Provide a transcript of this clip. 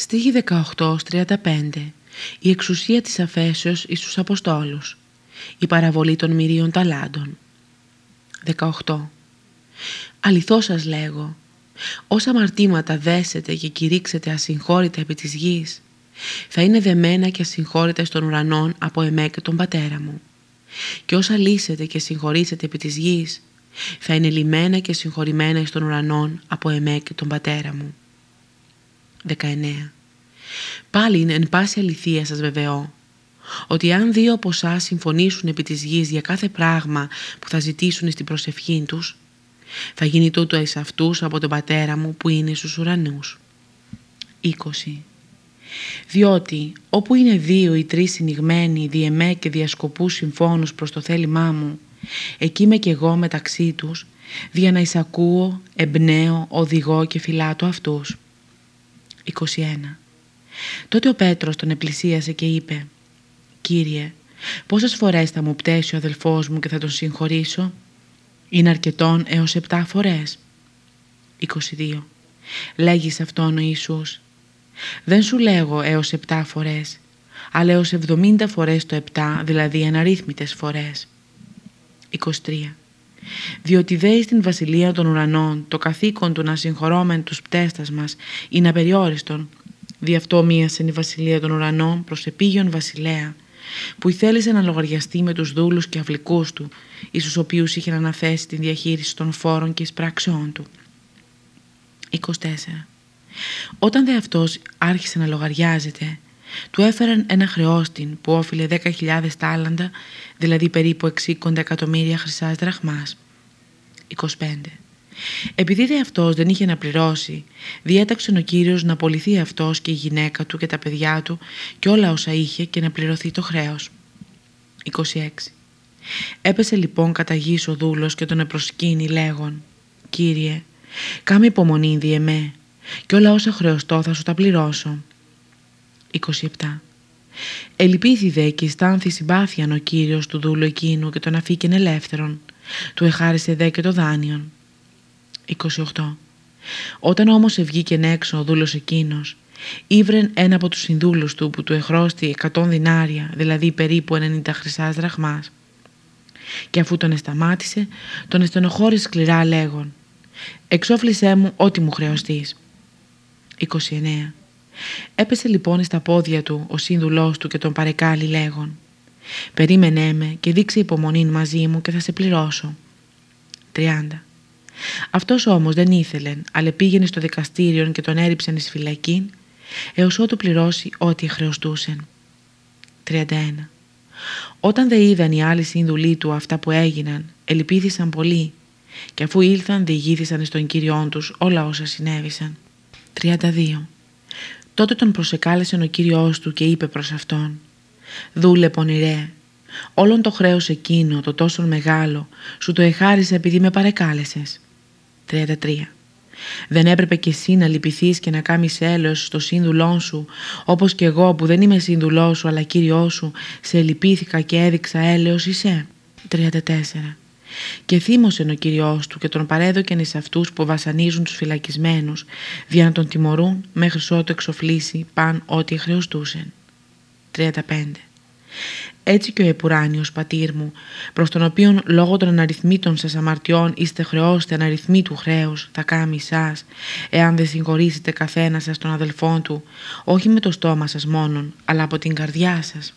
Στίχη 18-35 Η εξουσία της αφέσεως εις τους Αποστόλους Η παραβολή των μυρίων ταλάντων 18 Αληθώς σας λέγω Όσα μαρτήματα δέσετε και κηρύξετε ασυγχώρητα επί της γης θα είναι δεμένα και ασυγχώρητα στον ουρανόν από εμέ και τον πατέρα μου. Και όσα λύσετε και συγχωρήσετε επί της γης θα είναι λυμένα και συγχωρημένα στον ουρανόν από εμέ και τον πατέρα μου. 19. Πάλι εν πάση αληθεία σας βεβαιώ ότι αν δύο από εσάς συμφωνήσουν επί της γης για κάθε πράγμα που θα ζητήσουν στην προσευχή τους θα γίνει τούτο εις αυτούς από τον πατέρα μου που είναι στους ουρανούς. 20. Διότι όπου είναι δύο ή τρεις συνηγμένοι διεμέ και διασκοπούς συμφώνους προς το θέλημά μου εκεί είμαι και εγώ μεταξύ τους δια να εισακούω, εμπνέω, οδηγώ και φυλάτω αυτούς. 21. Τότε ο Πέτρος τον επλησίασε και είπε «Κύριε, πόσες φορές θα μου πτέσει ο αδελφός μου και θα τον συγχωρήσω» Είναι αρκετόν έως επτά φορές. 22. Λέγεις αυτόν ο Ιησούς. Δεν σου λέγω έως επτά φορές, αλλά έως εβδομήντα φορές το επτά, δηλαδή αναρρύθμιτες φορές. 23. Διότι δέει στην βασιλεία των ουρανών το καθήκον του να συγχωρώμεν τους πτέστας μας είναι απεριόριστον. Δι' αυτό μίασε η βασιλεία των ουρανών προς επίγειον βασιλέα που θέλησε να λογαριαστεί με τους δούλους και αυλικούς του, εις τους οποίους είχε αναθέσει την διαχείριση των φόρων και εισπράξεών του. 24. Όταν δε αυτός άρχισε να λογαριάζεται, του έφεραν ένα χρεώστην που όφιλε 10.000 τάλαντα, δηλαδή περίπου 60 εκατομμύρια χρυσάς δραχμάς. 25. Επειδή δε αυτός δεν είχε να πληρώσει, διέταξε ο Κύριος να απολυθεί αυτός και η γυναίκα του και τα παιδιά του και όλα όσα είχε και να πληρωθεί το χρέος. 26. Έπεσε λοιπόν κατά γης ο δούλος και τον επροσκύνει λέγον «Κύριε, κάμε υπομονή δι' εμέ και όλα όσα χρεωστώ θα σου τα πληρώσω». 27. Ελυπήθη δε και αισθάνθη συμπάθειαν ο Κύριος του δούλου εκείνου και τον αφήκεν ελεύθερον. Του εχάρισε δε και το δάνειον. 28. Όταν όμως ευγήκε έξω ο δούλος εκείνος, ήβρεν ένα από τους συνδούλους του που του εχρώστη 100 δινάρια, δηλαδή περίπου 90 χρυσάς δραχμάς. Και αφού τον εσταμάτησε, τον εστενοχώρησε σκληρά λέγον «Εξόφλησέ μου ό,τι μου χρεωστείς». 29. Έπεσε λοιπόν στα πόδια του ο σύνδουλός του και τον παρεκάλει λέγον «Περίμενέ με και δείξε υπομονή μαζί μου και θα σε πληρώσω». 30. Αυτός όμως δεν ήθελε, αλλά πήγαινε στο δικαστήριο και τον έριψαν εις φυλακή, έως ότου πληρώσει ό,τι χρεωστούσεν. 31. Όταν δε είδαν οι άλλοι σύνδουλοι του αυτά που έγιναν, ελπίδησαν πολύ και αφού ήλθαν διηγήθησαν στον Κύριόν τους όλα όσα συνέβησαν. 32. Τότε τον προσεκάλεσε ο Κύριός του και είπε προς αυτόν «Δούλε πονηρέ, όλον το χρέος εκείνο, το τόσο μεγάλο, σου το εχάρισα επειδή με παρεκάλεσες». 33. Δεν έπρεπε και εσύ να λυπηθείς και να κάνεις έλεος στο σύνδουλό σου, όπως και εγώ που δεν είμαι σύνδουλός σου αλλά κύριός σου, σε λυπήθηκα και έδειξα έλεος είσαι. 34. Και θύμωσε ο Κύριός του και τον παρέδοκεν εις αυτούς που βασανίζουν τους φυλακισμένους, για να τον τιμωρούν μέχρι ότου εξοφλήσει παν ό,τι χρεωστούσεν. 35. Έτσι και ο επουράνιος πατήρ μου, προς τον οποίον λόγω των αναριθμήτων σας αμαρτιών είστε χρεώστε αναριθμήτου χρέους, θα κάνει σας, εάν δεν συγχωρήσετε καθένα σας τον αδελφόν του, όχι με το στόμα σας μόνον, αλλά από την καρδιά σας.